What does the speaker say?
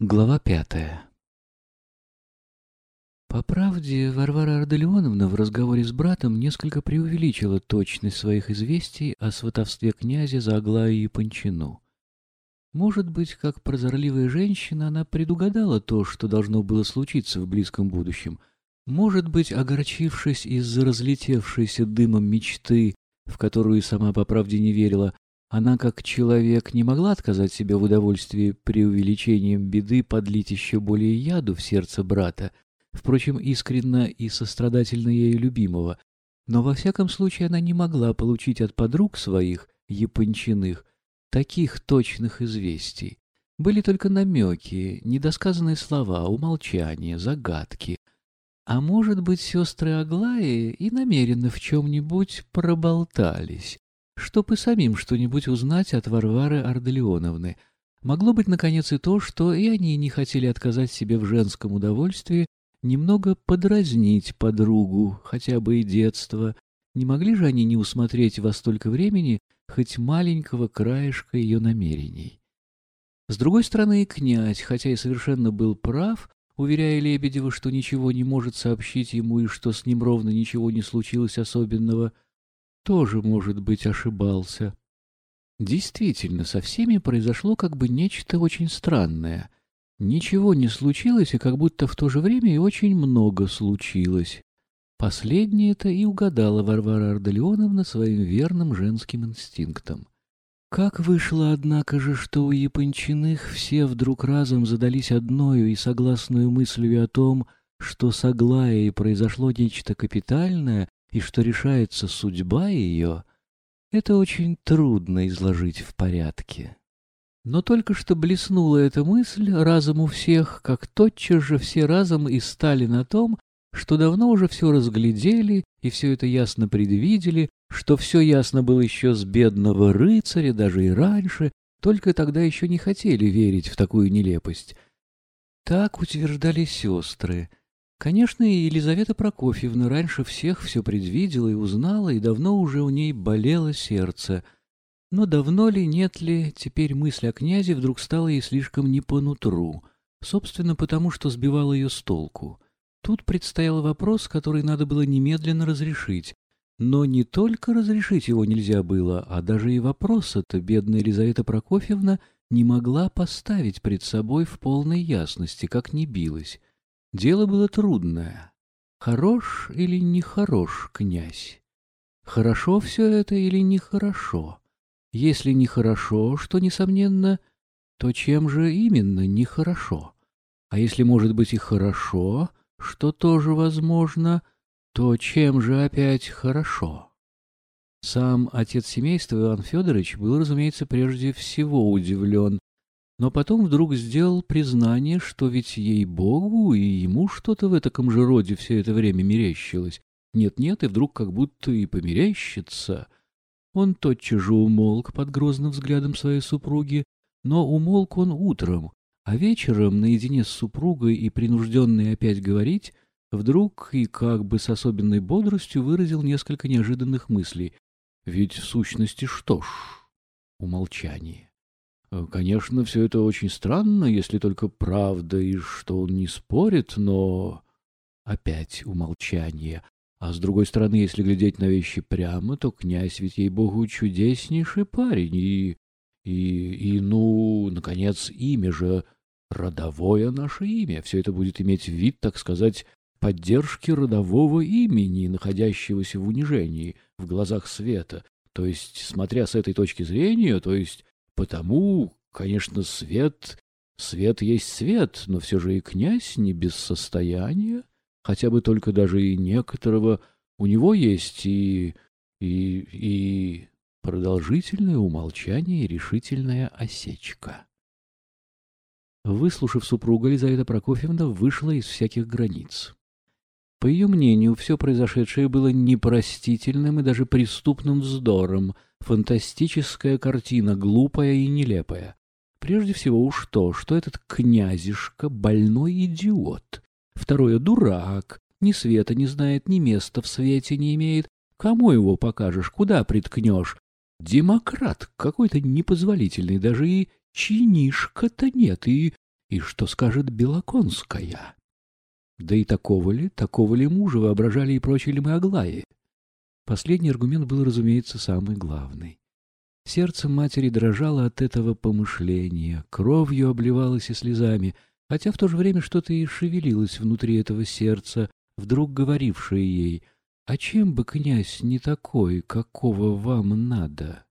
Глава пятая По правде, Варвара Арделеоновна в разговоре с братом несколько преувеличила точность своих известий о сватовстве князя за Аглаю и Панчину. Может быть, как прозорливая женщина, она предугадала то, что должно было случиться в близком будущем. Может быть, огорчившись из-за разлетевшейся дымом мечты, в которую сама по правде не верила, она, как человек, не могла отказать себе в удовольствии преувеличением беды подлить еще более яду в сердце брата, впрочем, искренно и сострадательно ею любимого. Но во всяком случае она не могла получить от подруг своих, япончиных, таких точных известий. Были только намеки, недосказанные слова, умолчания, загадки. А может быть, сестры Аглаи и намеренно в чем-нибудь проболтались чтоб и самим что-нибудь узнать от Варвары Арделеоновны. Могло быть, наконец, и то, что и они не хотели отказать себе в женском удовольствии, немного подразнить подругу, хотя бы и детство. Не могли же они не усмотреть во столько времени хоть маленького краешка ее намерений? С другой стороны, князь, хотя и совершенно был прав, уверяя Лебедева, что ничего не может сообщить ему и что с ним ровно ничего не случилось особенного, — тоже, может быть, ошибался. Действительно, со всеми произошло как бы нечто очень странное. Ничего не случилось, и как будто в то же время и очень много случилось. Последнее-то и угадала Варвара Ардалионовна своим верным женским инстинктом. Как вышло, однако же, что у Япончиных все вдруг разом задались одною и согласную мыслью о том, что с Аглаей произошло нечто капитальное, и что решается судьба ее, это очень трудно изложить в порядке. Но только что блеснула эта мысль разом у всех, как тотчас же все разом и стали на том, что давно уже все разглядели и все это ясно предвидели, что все ясно было еще с бедного рыцаря, даже и раньше, только тогда еще не хотели верить в такую нелепость. Так утверждали сестры — Конечно, и Елизавета Прокофьевна раньше всех все предвидела и узнала, и давно уже у ней болело сердце. Но давно ли, нет ли, теперь мысль о князе вдруг стала ей слишком не по нутру, собственно, потому что сбивала ее с толку. Тут предстоял вопрос, который надо было немедленно разрешить. Но не только разрешить его нельзя было, а даже и вопрос это бедная Елизавета Прокофьевна не могла поставить пред собой в полной ясности, как не билась. Дело было трудное. Хорош или нехорош князь? Хорошо все это или нехорошо? Если нехорошо, что, несомненно, то чем же именно нехорошо? А если, может быть, и хорошо, что тоже возможно, то чем же опять хорошо? Сам отец семейства Иван Федорович был, разумеется, прежде всего удивлен но потом вдруг сделал признание, что ведь ей-богу и ему что-то в этом же роде все это время мерещилось. Нет-нет, и вдруг как будто и померещится. Он тотчас же умолк под грозным взглядом своей супруги, но умолк он утром, а вечером, наедине с супругой и принужденный опять говорить, вдруг и как бы с особенной бодростью выразил несколько неожиданных мыслей. Ведь в сущности что ж? Умолчание. Э, конечно, все это очень странно, если только правда, и что он не спорит, но... Опять умолчание. А с другой стороны, если глядеть на вещи прямо, то князь ведь, ей-богу, чудеснейший парень, и... И, и, ну, наконец, имя же, родовое наше имя. Все это будет иметь вид, так сказать, поддержки родового имени, находящегося в унижении, в глазах света. То есть, смотря с этой точки зрения, то есть Потому, конечно, свет... Свет есть свет, но все же и князь не без состояния, хотя бы только даже и некоторого. У него есть и... и... и... продолжительное умолчание и решительная осечка. Выслушав супруга, Елизавета Прокофьевна вышла из всяких границ. По ее мнению, все произошедшее было непростительным и даже преступным вздором, фантастическая картина, глупая и нелепая. Прежде всего уж то, что этот князишка — больной идиот. Второе — дурак, ни света не знает, ни места в свете не имеет. Кому его покажешь, куда приткнешь? Демократ какой-то непозволительный, даже и чинишка-то нет, и И что скажет Белоконская? Да и такого ли, такого ли мужа воображали и прочили мы Аглаи? Последний аргумент был, разумеется, самый главный. Сердце матери дрожало от этого помышления, кровью обливалось и слезами, хотя в то же время что-то и шевелилось внутри этого сердца, вдруг говорившее ей, «А чем бы, князь, не такой, какого вам надо?»